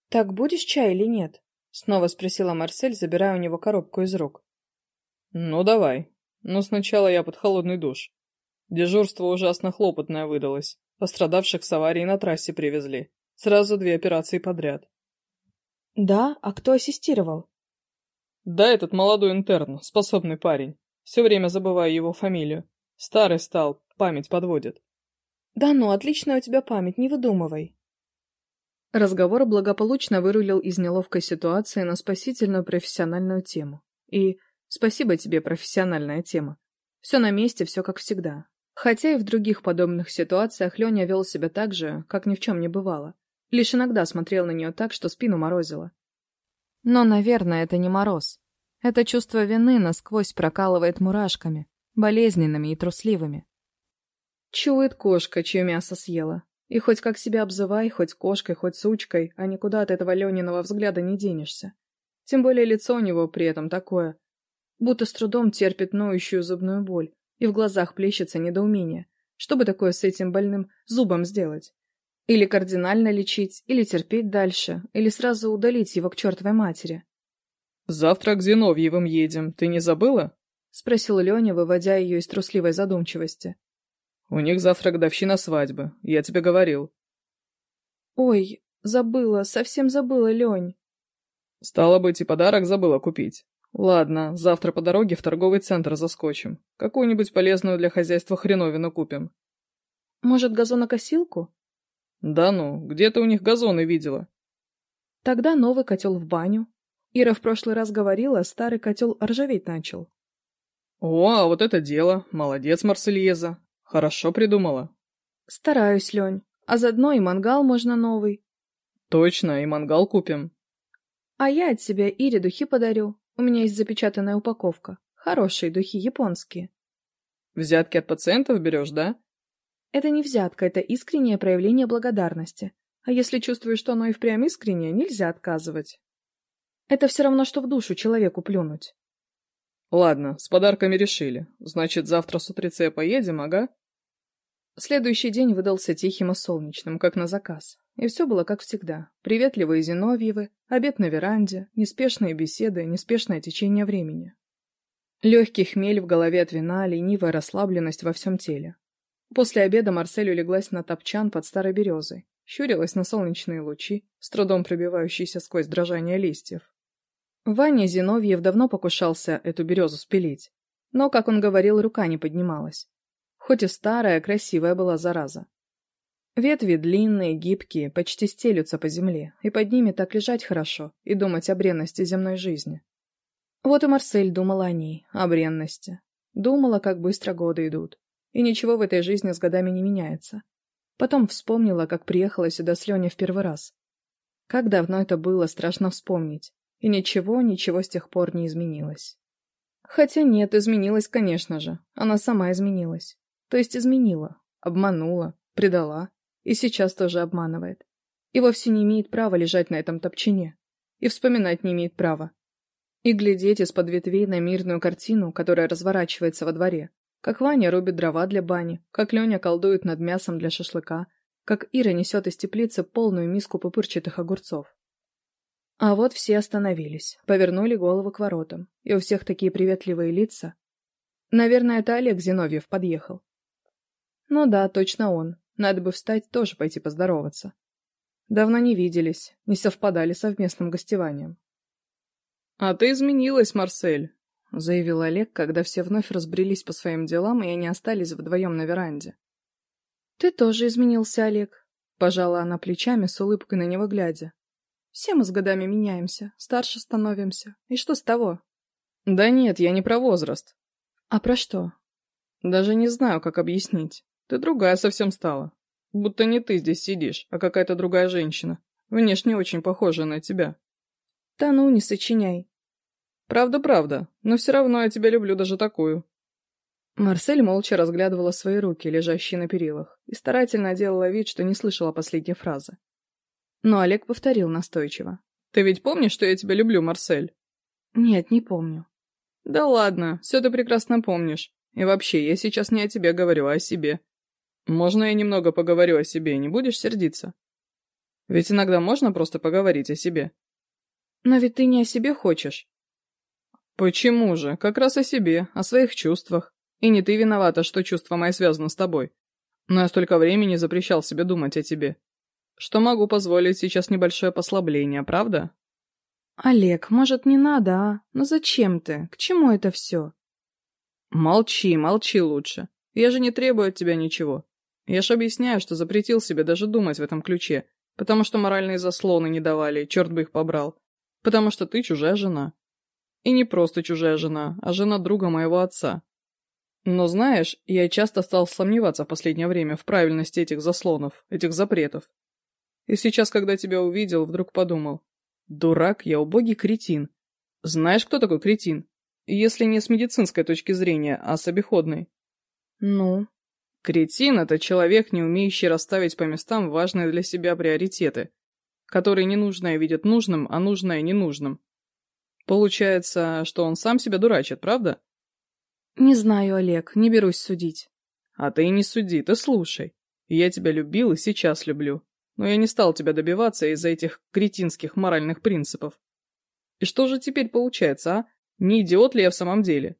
«Так будешь чай или нет?» — снова спросила Марсель, забирая у него коробку из рук. «Ну давай. Но сначала я под холодный душ. Дежурство ужасно хлопотное выдалось. Пострадавших с аварии на трассе привезли. Сразу две операции подряд». «Да? А кто ассистировал?» «Да, этот молодой интерн, способный парень. Все время забываю его фамилию. Старый стал, память подводит». «Да ну, отличная у тебя память, не выдумывай», Разговор благополучно вырулил из неловкой ситуации на спасительную профессиональную тему. И Спасибо тебе, профессиональная тема. Все на месте, все как всегда. Хотя и в других подобных ситуациях Леня вел себя так же, как ни в чем не бывало. Лишь иногда смотрел на нее так, что спину морозило. Но, наверное, это не мороз. Это чувство вины насквозь прокалывает мурашками, болезненными и трусливыми. Чует кошка, чье мясо съела. И хоть как себя обзывай, хоть кошкой, хоть сучкой, а никуда от этого Лениного взгляда не денешься. Тем более лицо у него при этом такое, будто с трудом терпит ноющую зубную боль, и в глазах плещется недоумение. Что бы такое с этим больным зубом сделать? Или кардинально лечить, или терпеть дальше, или сразу удалить его к чертовой матери. «Завтра к Зиновьевым едем, ты не забыла?» — спросил Леня, выводя ее из трусливой задумчивости. «У них завтра годовщина свадьбы, я тебе говорил». «Ой, забыла, совсем забыла, Лень». «Стало быть, и подарок забыла купить. Ладно, завтра по дороге в торговый центр заскочим. Какую-нибудь полезную для хозяйства хреновину купим. Может, газонокосилку? Да ну, где ты у них газоны видела? Тогда новый котел в баню. Ира в прошлый раз говорила, старый котел ржаветь начал. О, а вот это дело. Молодец, Марсельеза. Хорошо придумала. Стараюсь, Лень. А заодно и мангал можно новый. Точно, и мангал купим. А я от себя Ире духи подарю. У меня есть запечатанная упаковка. Хорошие духи, японские. Взятки от пациентов берешь, да? Это не взятка, это искреннее проявление благодарности. А если чувствуешь, что оно и впрямь искреннее, нельзя отказывать. Это все равно, что в душу человеку плюнуть. Ладно, с подарками решили. Значит, завтра с утреца поедем, ага? Следующий день выдался тихим и солнечным, как на заказ. И все было как всегда. Приветливые Зиновьевы, обед на веранде, неспешные беседы, неспешное течение времени. Легкий хмель в голове от вина, ленивая расслабленность во всем теле. После обеда Марсель улеглась на топчан под старой березой, щурилась на солнечные лучи, с трудом пробивающиеся сквозь дрожание листьев. Ваня Зиновьев давно покушался эту березу спилить, но, как он говорил, рука не поднималась. Хоть и старая, красивая была зараза. Ветви длинные, гибкие, почти стелются по земле, и под ними так лежать хорошо и думать о бренности земной жизни. Вот и Марсель думала о ней, о бренности. Думала, как быстро годы идут, и ничего в этой жизни с годами не меняется. Потом вспомнила, как приехала сюда с Леней в первый раз. Как давно это было, страшно вспомнить, и ничего, ничего с тех пор не изменилось. Хотя нет, изменилась, конечно же, она сама изменилась. То есть изменила, обманула, предала, И сейчас тоже обманывает. И вовсе не имеет права лежать на этом топчине. И вспоминать не имеет права. И глядеть из-под ветвей на мирную картину, которая разворачивается во дворе, как Ваня рубит дрова для бани, как Леня колдует над мясом для шашлыка, как Ира несет из теплицы полную миску пупырчатых огурцов. А вот все остановились, повернули голову к воротам, и у всех такие приветливые лица. Наверное, это Олег Зиновьев подъехал. Ну да, точно он. Надо бы встать, тоже пойти поздороваться. Давно не виделись, не совпадали совместным гостеванием. — А ты изменилась, Марсель. заявил Олег, когда все вновь разбрелись по своим делам, и они остались вдвоем на веранде. «Ты тоже изменился, Олег», — пожала она плечами с улыбкой на него глядя. «Все мы с годами меняемся, старше становимся. И что с того?» «Да нет, я не про возраст». Ты другая совсем стала. Будто не ты здесь сидишь, а какая-то другая женщина. Внешне очень похожая на тебя. Да ну, не сочиняй. Правда-правда, но все равно я тебя люблю даже такую. Марсель молча разглядывала свои руки, лежащие на перилах, и старательно делала вид, что не слышала последней фразы. Но Олег повторил настойчиво. «Ты ведь помнишь, что я тебя люблю, Марсель?» «Нет, не помню». «Да ладно, все ты прекрасно помнишь. И вообще, я сейчас не о тебе говорю, а о себе. Можно я немного поговорю о себе, не будешь сердиться? Ведь иногда можно просто поговорить о себе. Но ведь ты не о себе хочешь. Почему же? Как раз о себе, о своих чувствах. И не ты виновата, что чувство мое связано с тобой. Но я столько времени запрещал себе думать о тебе. Что могу позволить сейчас небольшое послабление, правда? Олег, может, не надо, а? Ну зачем ты? К чему это все? Молчи, молчи лучше. Я же не требую от тебя ничего. Я ж объясняю, что запретил себе даже думать в этом ключе, потому что моральные заслоны не давали, черт бы их побрал. Потому что ты чужая жена. И не просто чужая жена, а жена друга моего отца. Но знаешь, я часто стал сомневаться в последнее время в правильности этих заслонов, этих запретов. И сейчас, когда тебя увидел, вдруг подумал. Дурак, я Кретин — это человек, не умеющий расставить по местам важные для себя приоритеты, который ненужное видит нужным, а нужное — ненужным. Получается, что он сам себя дурачит, правда? Не знаю, Олег, не берусь судить. А ты и не суди, ты слушай. Я тебя любил и сейчас люблю. Но я не стал тебя добиваться из-за этих кретинских моральных принципов. И что же теперь получается, а? Не идиот ли я в самом деле?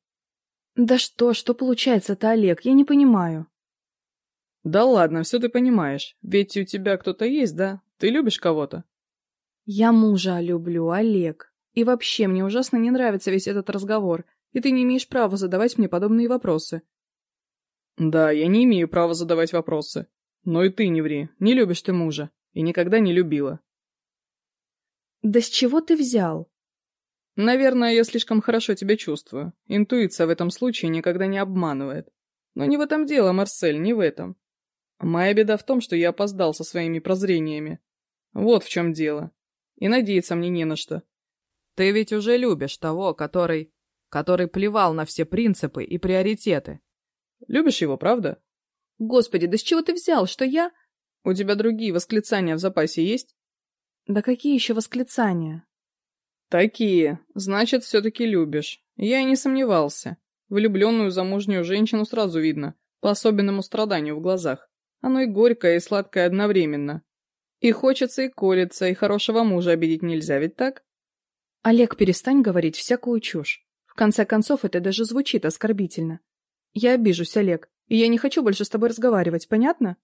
Да что, что получается-то, Олег, я не понимаю. Да ладно, все ты понимаешь. Ведь у тебя кто-то есть, да? Ты любишь кого-то? Я мужа люблю, Олег. И вообще, мне ужасно не нравится весь этот разговор. И ты не имеешь права задавать мне подобные вопросы. Да, я не имею права задавать вопросы. Но и ты не ври. Не любишь ты мужа. И никогда не любила. Да с чего ты взял? Наверное, я слишком хорошо тебя чувствую. Интуиция в этом случае никогда не обманывает. Но не в этом дело, Марсель, не в этом. Моя беда в том, что я опоздал со своими прозрениями. Вот в чем дело. И надеяться мне не на что. Ты ведь уже любишь того, который... который плевал на все принципы и приоритеты. Любишь его, правда? Господи, да с чего ты взял, что я... У тебя другие восклицания в запасе есть? Да какие еще восклицания? Такие. Значит, все-таки любишь. Я и не сомневался. Влюбленную замужнюю женщину сразу видно, по особенному страданию в глазах. Оно и горькое, и сладкое одновременно. И хочется, и колется, и хорошего мужа обидеть нельзя, ведь так? Олег, перестань говорить всякую чушь. В конце концов, это даже звучит оскорбительно. Я обижусь, Олег, и я не хочу больше с тобой разговаривать, понятно?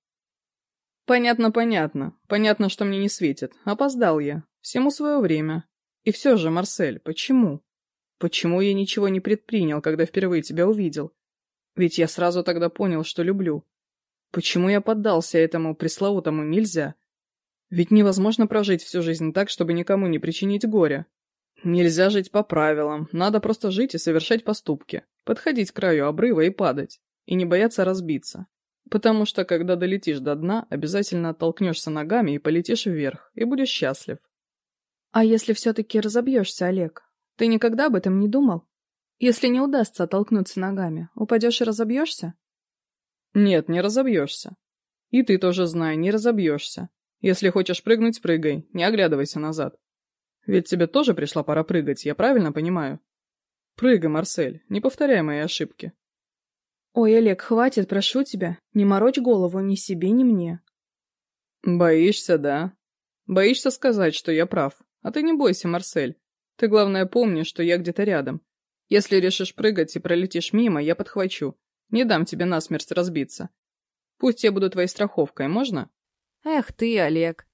Понятно, понятно. Понятно, что мне не светит. Опоздал я. Всему свое время. И все же, Марсель, почему? Почему я ничего не предпринял, когда впервые тебя увидел? Ведь я сразу тогда понял, что люблю. Почему я поддался этому пресловутому нельзя? Ведь невозможно прожить всю жизнь так, чтобы никому не причинить горя. Нельзя жить по правилам, надо просто жить и совершать поступки, подходить к краю обрыва и падать, и не бояться разбиться. Потому что, когда долетишь до дна, обязательно оттолкнешься ногами и полетишь вверх, и будешь счастлив. А если все-таки разобьешься, Олег? Ты никогда об этом не думал? Если не удастся оттолкнуться ногами, упадешь и разобьешься? Нет, не разобьешься. И ты тоже знай, не разобьешься. Если хочешь прыгнуть, прыгай, не оглядывайся назад. Ведь тебе тоже пришла пора прыгать, я правильно понимаю? Прыгай, Марсель, не повторяй мои ошибки. Ой, Олег, хватит, прошу тебя. Не морочь голову ни себе, ни мне. Боишься, да? Боишься сказать, что я прав. А ты не бойся, Марсель. Ты, главное, помни, что я где-то рядом. Если решишь прыгать и пролетишь мимо, я подхвачу. Не дам тебе насмерть разбиться. Пусть я буду твоей страховкой, можно? Эх ты, Олег.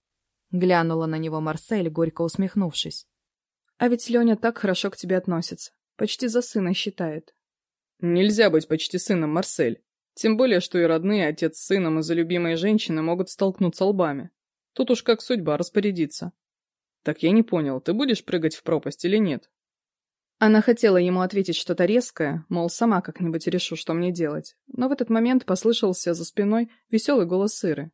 Глянула на него Марсель, горько усмехнувшись. А ведь Леня так хорошо к тебе относится. Почти за сына считает. Нельзя быть почти сыном, Марсель. Тем более, что и родные отец с сыном и за любимые женщины могут столкнуться лбами. Тут уж как судьба распорядится. Так я не понял, ты будешь прыгать в пропасть или нет? Она хотела ему ответить что-то резкое, мол, сама как-нибудь решу, что мне делать. Но в этот момент послышался за спиной веселый голос Сыры.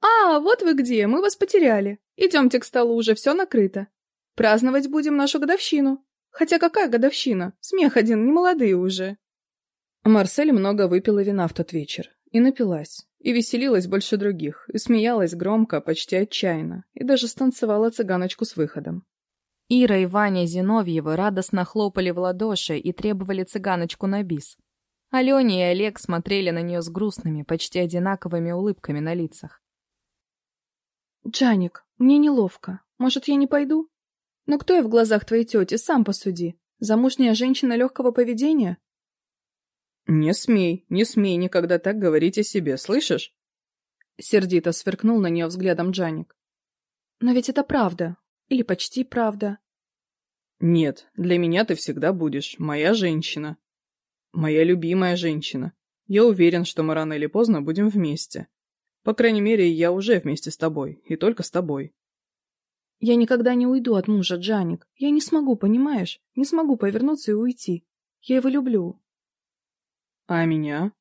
«А, вот вы где, мы вас потеряли. Идемте к столу, уже все накрыто. Праздновать будем нашу годовщину. Хотя какая годовщина? Смех один, не молодые уже». Марсель много выпила вина в тот вечер. И напилась. И веселилась больше других. И смеялась громко, почти отчаянно. И даже станцевала цыганочку с выходом. Ира и Ваня Зиновьевы радостно хлопали в ладоши и требовали цыганочку на бис. Алене и Олег смотрели на нее с грустными, почти одинаковыми улыбками на лицах. «Джаник, мне неловко. Может, я не пойду? Но ну кто я в глазах твоей тети, сам посуди. Замужняя женщина легкого поведения?» «Не смей, не смей никогда так говорить о себе, слышишь?» Сердито сверкнул на нее взглядом Джаник. «Но ведь это правда или почти правда. «Нет, для меня ты всегда будешь моя женщина. Моя любимая женщина. Я уверен, что мы рано или поздно будем вместе. По крайней мере, я уже вместе с тобой, и только с тобой». «Я никогда не уйду от мужа, Джаник. Я не смогу, понимаешь? Не смогу повернуться и уйти. Я его люблю». «А меня?»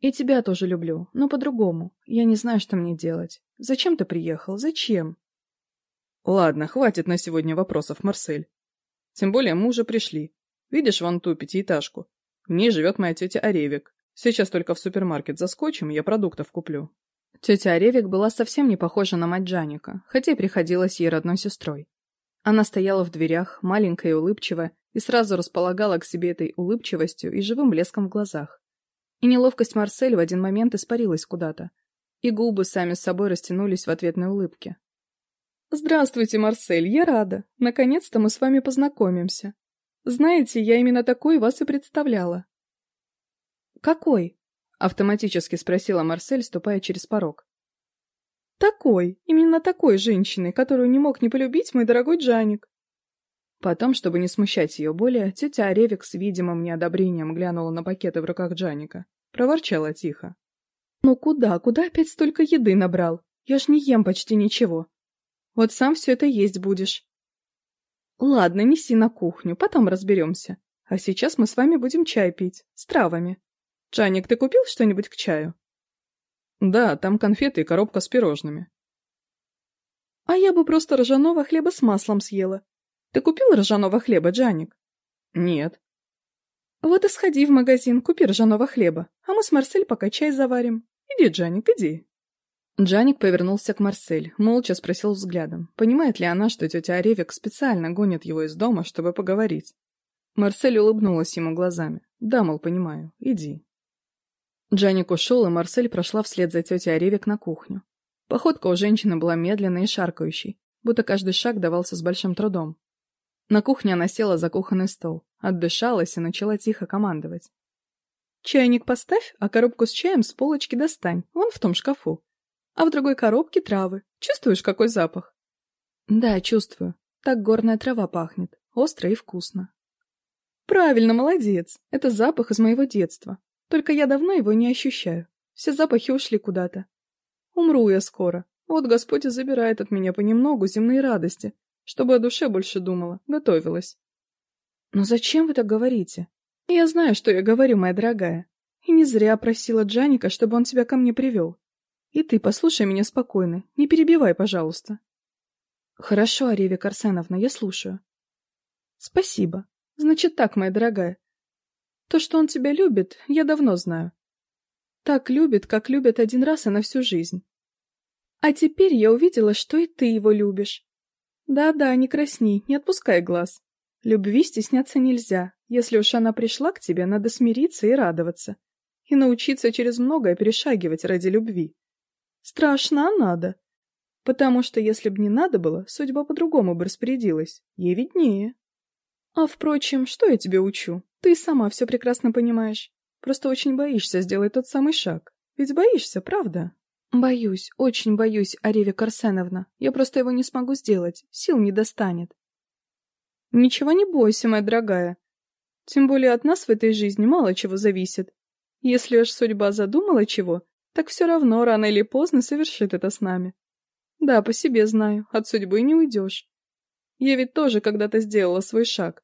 «И тебя тоже люблю, но по-другому. Я не знаю, что мне делать. Зачем ты приехал? Зачем?» Ладно, хватит на сегодня вопросов, Марсель. Тем более мы уже пришли. Видишь вон ту пятиэтажку? В ней живет моя тетя Оревик. Сейчас только в супермаркет заскочим, я продуктов куплю. Тетя Оревик была совсем не похожа на мать Джаника, хотя и приходилась ей родной сестрой. Она стояла в дверях, маленькая и улыбчивая, и сразу располагала к себе этой улыбчивостью и живым блеском в глазах. И неловкость Марсель в один момент испарилась куда-то, и губы сами с собой растянулись в ответной улыбке. Здравствуйте, Марсель, я рада. Наконец-то мы с вами познакомимся. Знаете, я именно такой вас и представляла. Какой? Автоматически спросила Марсель, ступая через порог. Такой, именно такой женщины, которую не мог не полюбить мой дорогой Джаник. Потом, чтобы не смущать ее более, тетя Оревик с видимым неодобрением глянула на пакеты в руках Джаника. Проворчала тихо. «Ну куда, куда опять столько еды набрал? Я ж не ем почти ничего. Вот сам все это есть будешь. Ладно, неси на кухню, потом разберемся. А сейчас мы с вами будем чай пить, с травами. Джаник, ты купил что-нибудь к чаю? Да, там конфеты и коробка с пирожными. А я бы просто ржаного хлеба с маслом съела. Ты купил ржаного хлеба, Джаник? Нет. Вот и сходи в магазин, купи ржаного хлеба, а мы с Марсель пока чай заварим. Иди, Джаник, иди. Джаник повернулся к Марсель, молча спросил взглядом, понимает ли она, что тетя Оревик специально гонит его из дома, чтобы поговорить. Марсель улыбнулась ему глазами. «Да, мол, понимаю. Иди». Джаник ушел, и Марсель прошла вслед за тетей Оревик на кухню. Походка у женщины была медленной и шаркающей, будто каждый шаг давался с большим трудом. На кухне она села за кухонный стол, отдышалась и начала тихо командовать. «Чайник поставь, а коробку с чаем с полочки достань, вон в том шкафу а в другой коробке травы. Чувствуешь, какой запах? Да, чувствую. Так горная трава пахнет. Остро и вкусно. Правильно, молодец. Это запах из моего детства. Только я давно его не ощущаю. Все запахи ушли куда-то. Умру я скоро. Вот Господь и забирает от меня понемногу земные радости, чтобы о душе больше думала, готовилась. Но зачем вы так говорите? Я знаю, что я говорю, моя дорогая. И не зря просила Джаника, чтобы он тебя ко мне привел. И ты послушай меня спокойно, не перебивай, пожалуйста. Хорошо, Аревик Арсеновна, я слушаю. Спасибо. Значит так, моя дорогая. То, что он тебя любит, я давно знаю. Так любит, как любят один раз и на всю жизнь. А теперь я увидела, что и ты его любишь. Да-да, не красни, не отпускай глаз. Любви стесняться нельзя. Если уж она пришла к тебе, надо смириться и радоваться. И научиться через многое перешагивать ради любви. Страшно, а надо. Потому что если б не надо было, судьба по-другому бы распорядилась. Ей виднее. А, впрочем, что я тебе учу? Ты сама все прекрасно понимаешь. Просто очень боишься сделать тот самый шаг. Ведь боишься, правда? Боюсь, очень боюсь, Аревия Карсеновна. Я просто его не смогу сделать. так все равно рано или поздно совершит это с нами. Да, по себе знаю, от судьбы не уйдешь. Я ведь тоже когда-то сделала свой шаг.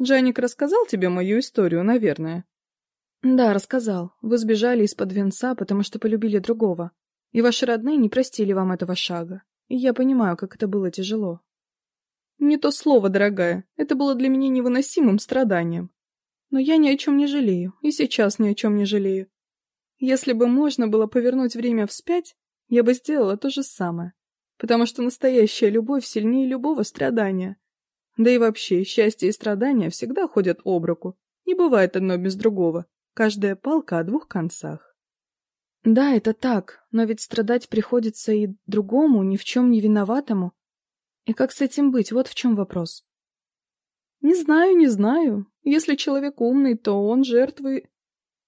Джаник рассказал тебе мою историю, наверное? Да, рассказал. Вы сбежали из-под венца, потому что полюбили другого. И ваши родные не простили вам этого шага. И я понимаю, как это было тяжело. Не то слово, дорогая. Это было для меня невыносимым страданием. Но я ни о чем не жалею, и сейчас ни о чем не жалею. Если бы можно было повернуть время вспять, я бы сделала то же самое, потому что настоящая любовь сильнее любого страдания. Да и вообще, счастье и страдания всегда ходят об руку, не бывает одно без другого, каждая палка о двух концах. Да, это так, но ведь страдать приходится и другому, ни в чем не виноватому. И как с этим быть, вот в чем вопрос. Не знаю, не знаю. Если человек умный, то он жертвы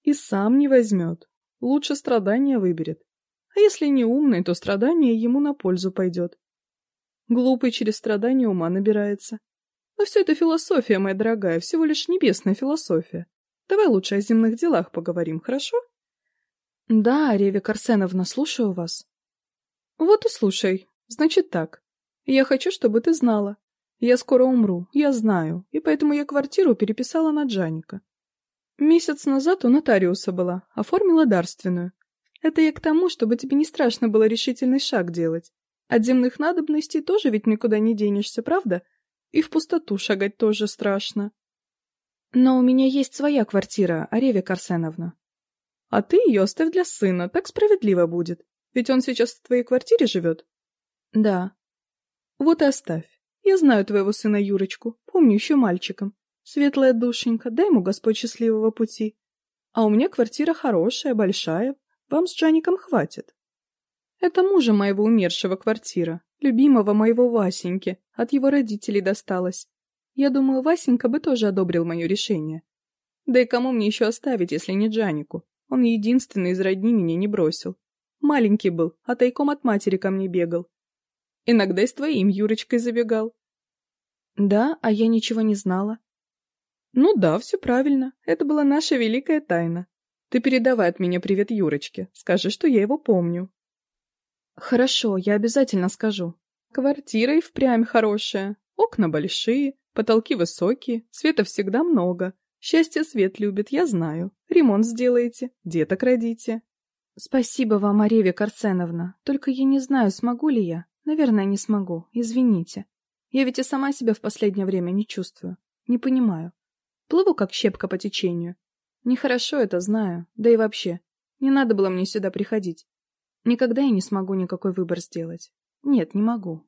и сам не возьмет лучше страдания выберет. А если не умный, то страдание ему на пользу пойдет. Глупый через страдания ума набирается. Но все это философия, моя дорогая, всего лишь небесная философия. Давай лучше о земных делах поговорим, хорошо? Да, Реве Арсеновна, слушаю вас. Вот и слушай. Значит так. Я хочу, чтобы ты знала. Я скоро умру, я знаю, и поэтому я квартиру переписала на Джаника. Месяц назад у нотариуса была, оформила дарственную. Это я к тому, чтобы тебе не страшно было решительный шаг делать. От земных надобностей тоже ведь никуда не денешься, правда? И в пустоту шагать тоже страшно. Но у меня есть своя квартира, Ареве Карсеновна. А ты ее оставь для сына, так справедливо будет. Ведь он сейчас в твоей квартире живет? Да. Вот и оставь. Я знаю твоего сына Юрочку, помню еще мальчиком. Светлая душенька, дай ему Господь счастливого пути. А у меня квартира хорошая, большая. Вам с Джаником хватит. Это мужа моего умершего квартира, любимого моего Васеньки, от его родителей досталось. Я думаю, Васенька бы тоже одобрил мое решение. Да и кому мне еще оставить, если не Джанику? Он единственный из родни меня не бросил. Маленький был, а тайком от матери ко мне бегал. Иногда и с твоим Юрочкой забегал. Да, а я ничего не знала. Ну да, все правильно. Это была наша великая тайна. Ты передавай от меня привет Юрочке. Скажи, что я его помню. Хорошо, я обязательно скажу. Квартира и впрямь хорошая. Окна большие, потолки высокие, света всегда много. Счастье свет любит, я знаю. Ремонт сделаете, деток родите. Спасибо вам, Ареве Карценовна. Только я не знаю, смогу ли я. Наверное, не смогу. Извините. Я ведь и сама себя в последнее время не чувствую. Не понимаю. Плыву как щепка по течению. Нехорошо это, знаю. Да и вообще, не надо было мне сюда приходить. Никогда я не смогу никакой выбор сделать. Нет, не могу.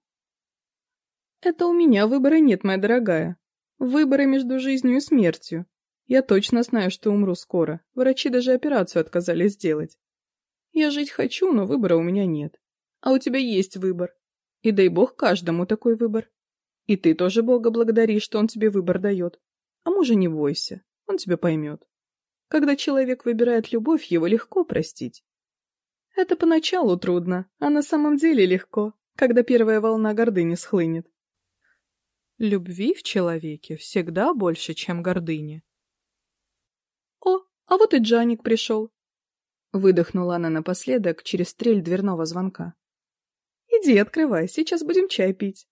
Это у меня выбора нет, моя дорогая. Выборы между жизнью и смертью. Я точно знаю, что умру скоро. Врачи даже операцию отказались сделать. Я жить хочу, но выбора у меня нет. А у тебя есть выбор. И дай бог каждому такой выбор. И ты тоже Бога благодари, что он тебе выбор дает. А мужа не бойся, он тебя поймет. Когда человек выбирает любовь, его легко простить. Это поначалу трудно, а на самом деле легко, когда первая волна гордыни схлынет. Любви в человеке всегда больше, чем гордыни. О, а вот и Джаник пришел. Выдохнула она напоследок через трель дверного звонка. Иди, открывай, сейчас будем чай пить.